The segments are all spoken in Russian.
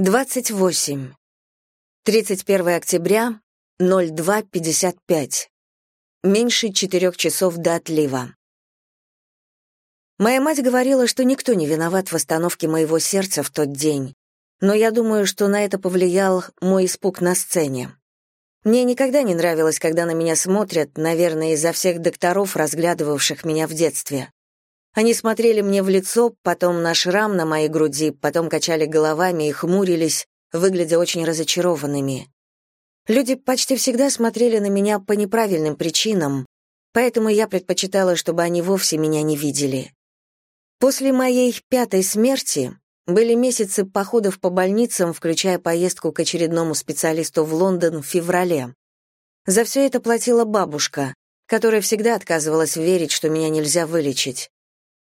28. 31 октября, 02.55. Меньше четырех часов до отлива. Моя мать говорила, что никто не виноват в остановке моего сердца в тот день, но я думаю, что на это повлиял мой испуг на сцене. Мне никогда не нравилось, когда на меня смотрят, наверное, из-за всех докторов, разглядывавших меня в детстве. Они смотрели мне в лицо, потом на шрам на моей груди, потом качали головами и хмурились, выглядя очень разочарованными. Люди почти всегда смотрели на меня по неправильным причинам, поэтому я предпочитала, чтобы они вовсе меня не видели. После моей пятой смерти были месяцы походов по больницам, включая поездку к очередному специалисту в Лондон в феврале. За все это платила бабушка, которая всегда отказывалась верить, что меня нельзя вылечить.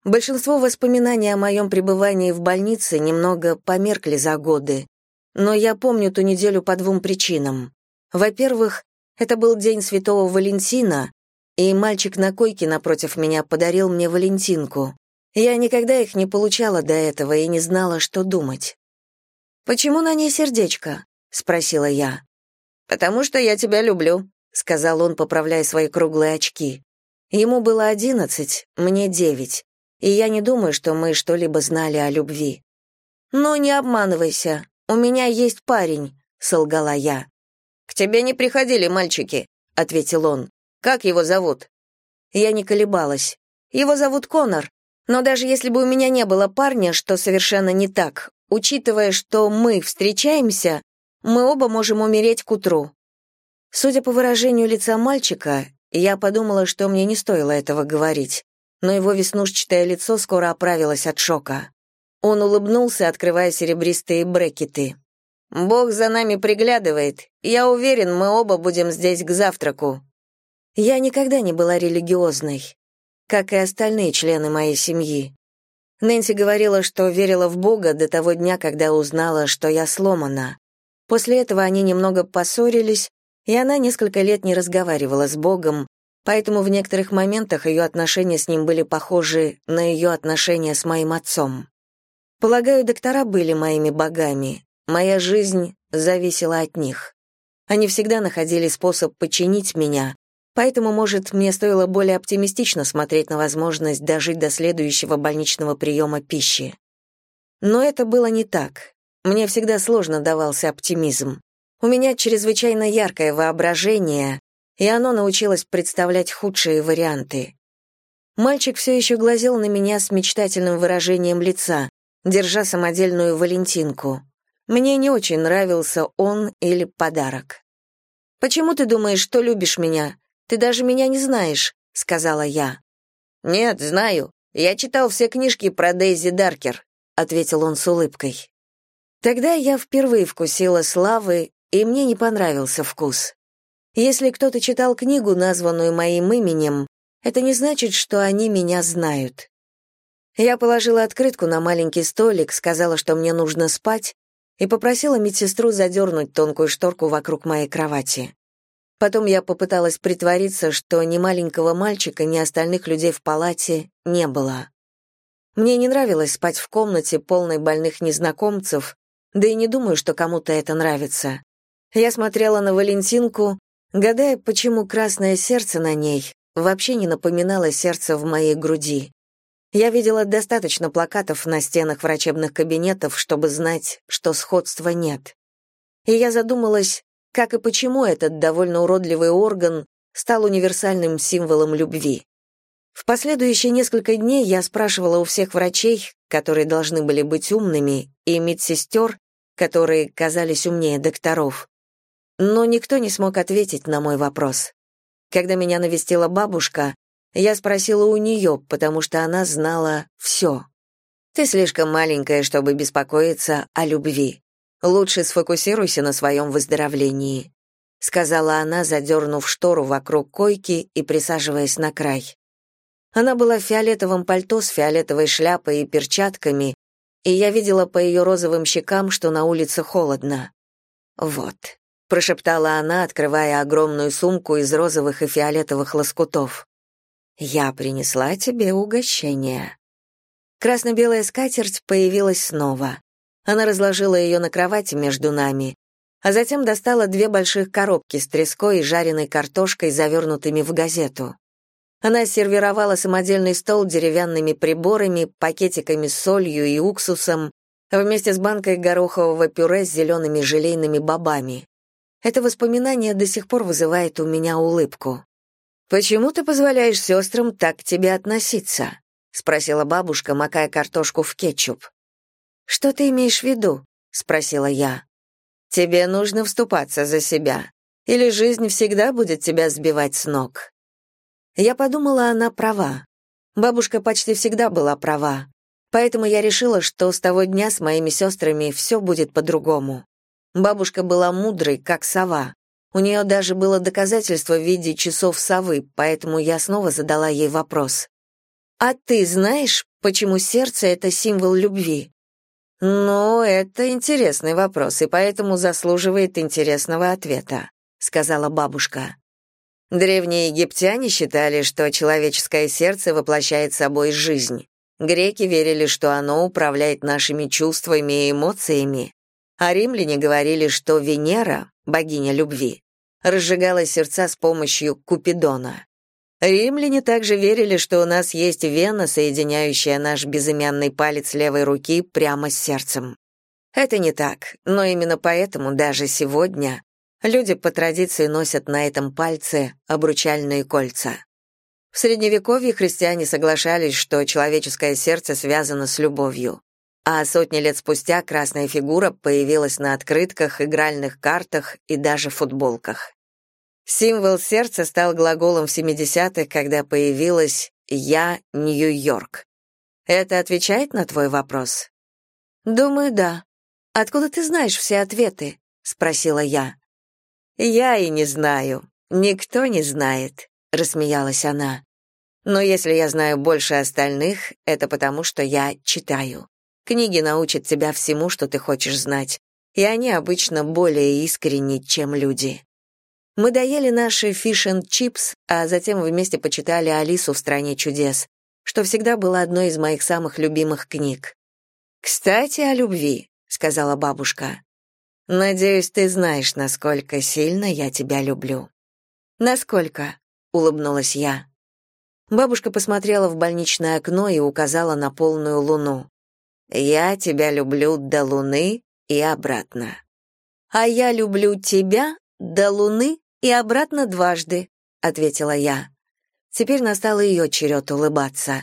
Большинство воспоминаний о моем пребывании в больнице немного померкли за годы, но я помню ту неделю по двум причинам. Во-первых, это был день Святого Валентина, и мальчик на койке напротив меня подарил мне Валентинку. Я никогда их не получала до этого и не знала, что думать. «Почему на ней сердечко?» — спросила я. «Потому что я тебя люблю», — сказал он, поправляя свои круглые очки. Ему было одиннадцать, мне девять и я не думаю, что мы что-либо знали о любви. «Ну, не обманывайся, у меня есть парень», — солгала я. «К тебе не приходили мальчики», — ответил он. «Как его зовут?» Я не колебалась. «Его зовут Конор, но даже если бы у меня не было парня, что совершенно не так, учитывая, что мы встречаемся, мы оба можем умереть к утру». Судя по выражению лица мальчика, я подумала, что мне не стоило этого говорить но его веснушчатое лицо скоро оправилось от шока. Он улыбнулся, открывая серебристые брекеты. «Бог за нами приглядывает. Я уверен, мы оба будем здесь к завтраку». Я никогда не была религиозной, как и остальные члены моей семьи. Нэнси говорила, что верила в Бога до того дня, когда узнала, что я сломана. После этого они немного поссорились, и она несколько лет не разговаривала с Богом, поэтому в некоторых моментах ее отношения с ним были похожи на ее отношения с моим отцом. Полагаю, доктора были моими богами. Моя жизнь зависела от них. Они всегда находили способ починить меня, поэтому, может, мне стоило более оптимистично смотреть на возможность дожить до следующего больничного приема пищи. Но это было не так. Мне всегда сложно давался оптимизм. У меня чрезвычайно яркое воображение, и оно научилось представлять худшие варианты. Мальчик все еще глазел на меня с мечтательным выражением лица, держа самодельную валентинку. Мне не очень нравился он или подарок. «Почему ты думаешь, что любишь меня? Ты даже меня не знаешь», — сказала я. «Нет, знаю. Я читал все книжки про Дейзи Даркер», — ответил он с улыбкой. Тогда я впервые вкусила славы, и мне не понравился вкус. Если кто-то читал книгу, названную моим именем, это не значит, что они меня знают. Я положила открытку на маленький столик, сказала, что мне нужно спать, и попросила медсестру задернуть тонкую шторку вокруг моей кровати. Потом я попыталась притвориться, что ни маленького мальчика, ни остальных людей в палате не было. Мне не нравилось спать в комнате, полной больных незнакомцев, да и не думаю, что кому-то это нравится. Я смотрела на Валентинку, гадая, почему красное сердце на ней вообще не напоминало сердце в моей груди. Я видела достаточно плакатов на стенах врачебных кабинетов, чтобы знать, что сходства нет. И я задумалась, как и почему этот довольно уродливый орган стал универсальным символом любви. В последующие несколько дней я спрашивала у всех врачей, которые должны были быть умными, и медсестер, которые казались умнее докторов, но никто не смог ответить на мой вопрос. Когда меня навестила бабушка, я спросила у нее, потому что она знала все. «Ты слишком маленькая, чтобы беспокоиться о любви. Лучше сфокусируйся на своем выздоровлении», сказала она, задернув штору вокруг койки и присаживаясь на край. Она была в фиолетовом пальто с фиолетовой шляпой и перчатками, и я видела по ее розовым щекам, что на улице холодно. Вот прошептала она, открывая огромную сумку из розовых и фиолетовых лоскутов. Я принесла тебе угощение. Красно-белая скатерть появилась снова. Она разложила ее на кровати между нами, а затем достала две больших коробки с треской и жареной картошкой, завернутыми в газету. Она сервировала самодельный стол деревянными приборами, пакетиками с солью и уксусом, вместе с банкой горохового пюре с зелеными желейными бобами. Это воспоминание до сих пор вызывает у меня улыбку. «Почему ты позволяешь сестрам так к тебе относиться?» — спросила бабушка, макая картошку в кетчуп. «Что ты имеешь в виду?» — спросила я. «Тебе нужно вступаться за себя, или жизнь всегда будет тебя сбивать с ног». Я подумала, она права. Бабушка почти всегда была права, поэтому я решила, что с того дня с моими сестрами все будет по-другому. Бабушка была мудрой, как сова. У нее даже было доказательство в виде часов совы, поэтому я снова задала ей вопрос. «А ты знаешь, почему сердце — это символ любви?» «Ну, это интересный вопрос, и поэтому заслуживает интересного ответа», — сказала бабушка. Древние египтяне считали, что человеческое сердце воплощает собой жизнь. Греки верили, что оно управляет нашими чувствами и эмоциями а римляне говорили, что Венера, богиня любви, разжигала сердца с помощью Купидона. Римляне также верили, что у нас есть вена, соединяющая наш безымянный палец левой руки прямо с сердцем. Это не так, но именно поэтому даже сегодня люди по традиции носят на этом пальце обручальные кольца. В Средневековье христиане соглашались, что человеческое сердце связано с любовью а сотни лет спустя красная фигура появилась на открытках, игральных картах и даже футболках. Символ сердца стал глаголом в 70-х, когда появилась «Я Нью-Йорк». Это отвечает на твой вопрос? Думаю, да. Откуда ты знаешь все ответы? спросила я. Я и не знаю. Никто не знает, рассмеялась она. Но если я знаю больше остальных, это потому, что я читаю. Книги научат тебя всему, что ты хочешь знать, и они обычно более искренни, чем люди. Мы доели наши фиш and чипс, а затем вместе почитали Алису в стране чудес, что всегда было одной из моих самых любимых книг. Кстати, о любви, сказала бабушка. Надеюсь, ты знаешь, насколько сильно я тебя люблю. Насколько? улыбнулась я. Бабушка посмотрела в больничное окно и указала на полную луну. Я тебя люблю до луны и обратно. А я люблю тебя до луны и обратно дважды, ответила я. Теперь настал ее черед улыбаться.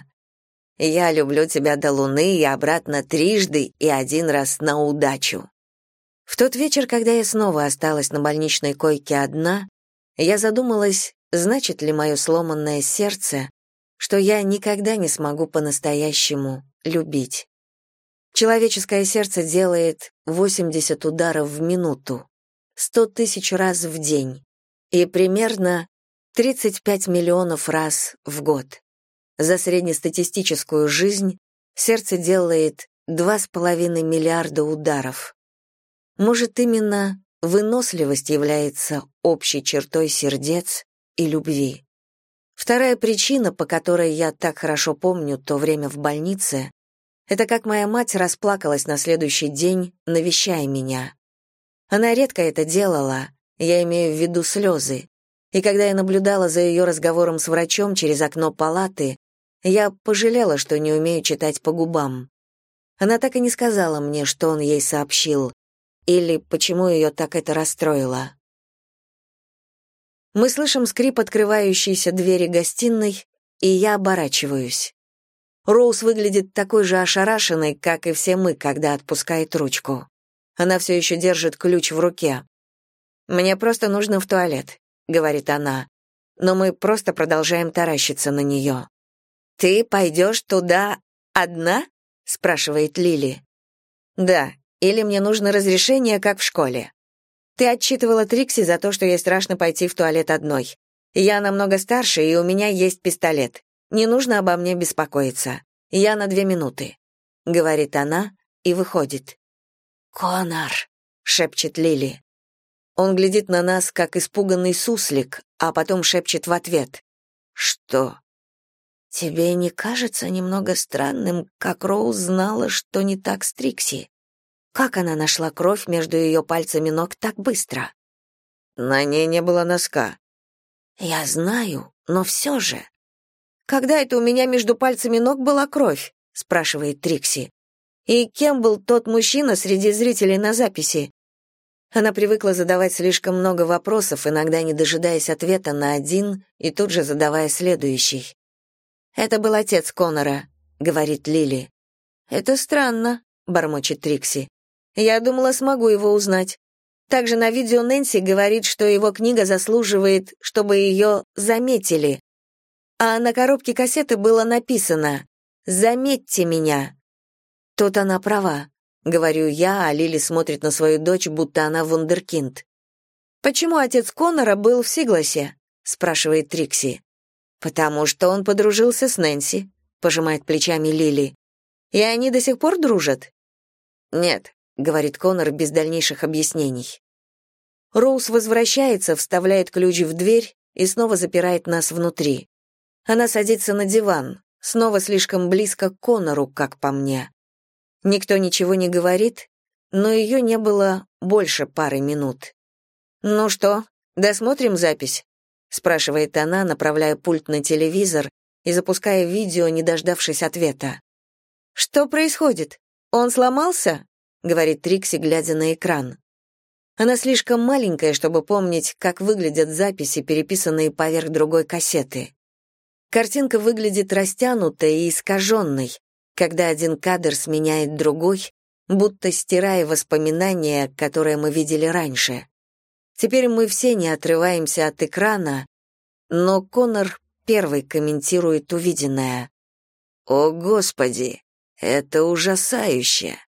Я люблю тебя до луны и обратно трижды и один раз на удачу. В тот вечер, когда я снова осталась на больничной койке одна, я задумалась, значит ли мое сломанное сердце, что я никогда не смогу по-настоящему любить. Человеческое сердце делает 80 ударов в минуту, 100 тысяч раз в день и примерно 35 миллионов раз в год. За среднестатистическую жизнь сердце делает 2,5 миллиарда ударов. Может, именно выносливость является общей чертой сердец и любви. Вторая причина, по которой я так хорошо помню то время в больнице, это как моя мать расплакалась на следующий день, навещая меня. Она редко это делала, я имею в виду слезы. И когда я наблюдала за ее разговором с врачом через окно палаты, я пожалела, что не умею читать по губам. Она так и не сказала мне, что он ей сообщил, или почему ее так это расстроило. Мы слышим скрип открывающейся двери гостиной, и я оборачиваюсь. Роуз выглядит такой же ошарашенной, как и все мы, когда отпускает ручку. Она все еще держит ключ в руке. «Мне просто нужно в туалет», — говорит она. Но мы просто продолжаем таращиться на нее. «Ты пойдешь туда одна?» — спрашивает Лили. «Да, или мне нужно разрешение, как в школе. Ты отчитывала Трикси за то, что ей страшно пойти в туалет одной. Я намного старше, и у меня есть пистолет. Не нужно обо мне беспокоиться. Я на две минуты», — говорит она и выходит. «Конор», — шепчет Лили. Он глядит на нас, как испуганный суслик, а потом шепчет в ответ. «Что?» «Тебе не кажется немного странным, как Роуз знала, что не так с Трикси?» Как она нашла кровь между ее пальцами ног так быстро? На ней не было носка. Я знаю, но все же. Когда это у меня между пальцами ног была кровь? спрашивает Трикси. И кем был тот мужчина среди зрителей на записи? Она привыкла задавать слишком много вопросов, иногда не дожидаясь ответа на один и тут же задавая следующий. «Это был отец Конора», — говорит Лили. «Это странно», — бормочет Трикси. «Я думала, смогу его узнать. Также на видео Нэнси говорит, что его книга заслуживает, чтобы ее заметили. А на коробке кассеты было написано «Заметьте меня». Тут она права. Говорю я, а Лили смотрит на свою дочь, будто она вундеркинд. «Почему отец Конора был в Сигласе?» — спрашивает Трикси. «Потому что он подружился с Нэнси», — пожимает плечами Лили. «И они до сих пор дружат?» «Нет», — говорит Конор без дальнейших объяснений. Роуз возвращается, вставляет ключ в дверь и снова запирает нас внутри. Она садится на диван, снова слишком близко к Конору, как по мне. Никто ничего не говорит, но ее не было больше пары минут. «Ну что, досмотрим запись?» — спрашивает она, направляя пульт на телевизор и запуская видео, не дождавшись ответа. «Что происходит? Он сломался?» — говорит Трикси, глядя на экран. Она слишком маленькая, чтобы помнить, как выглядят записи, переписанные поверх другой кассеты. Картинка выглядит растянутой и искаженной, когда один кадр сменяет другой, будто стирая воспоминания, которые мы видели раньше. Теперь мы все не отрываемся от экрана, но Конор первый комментирует увиденное. «О, Господи, это ужасающе!»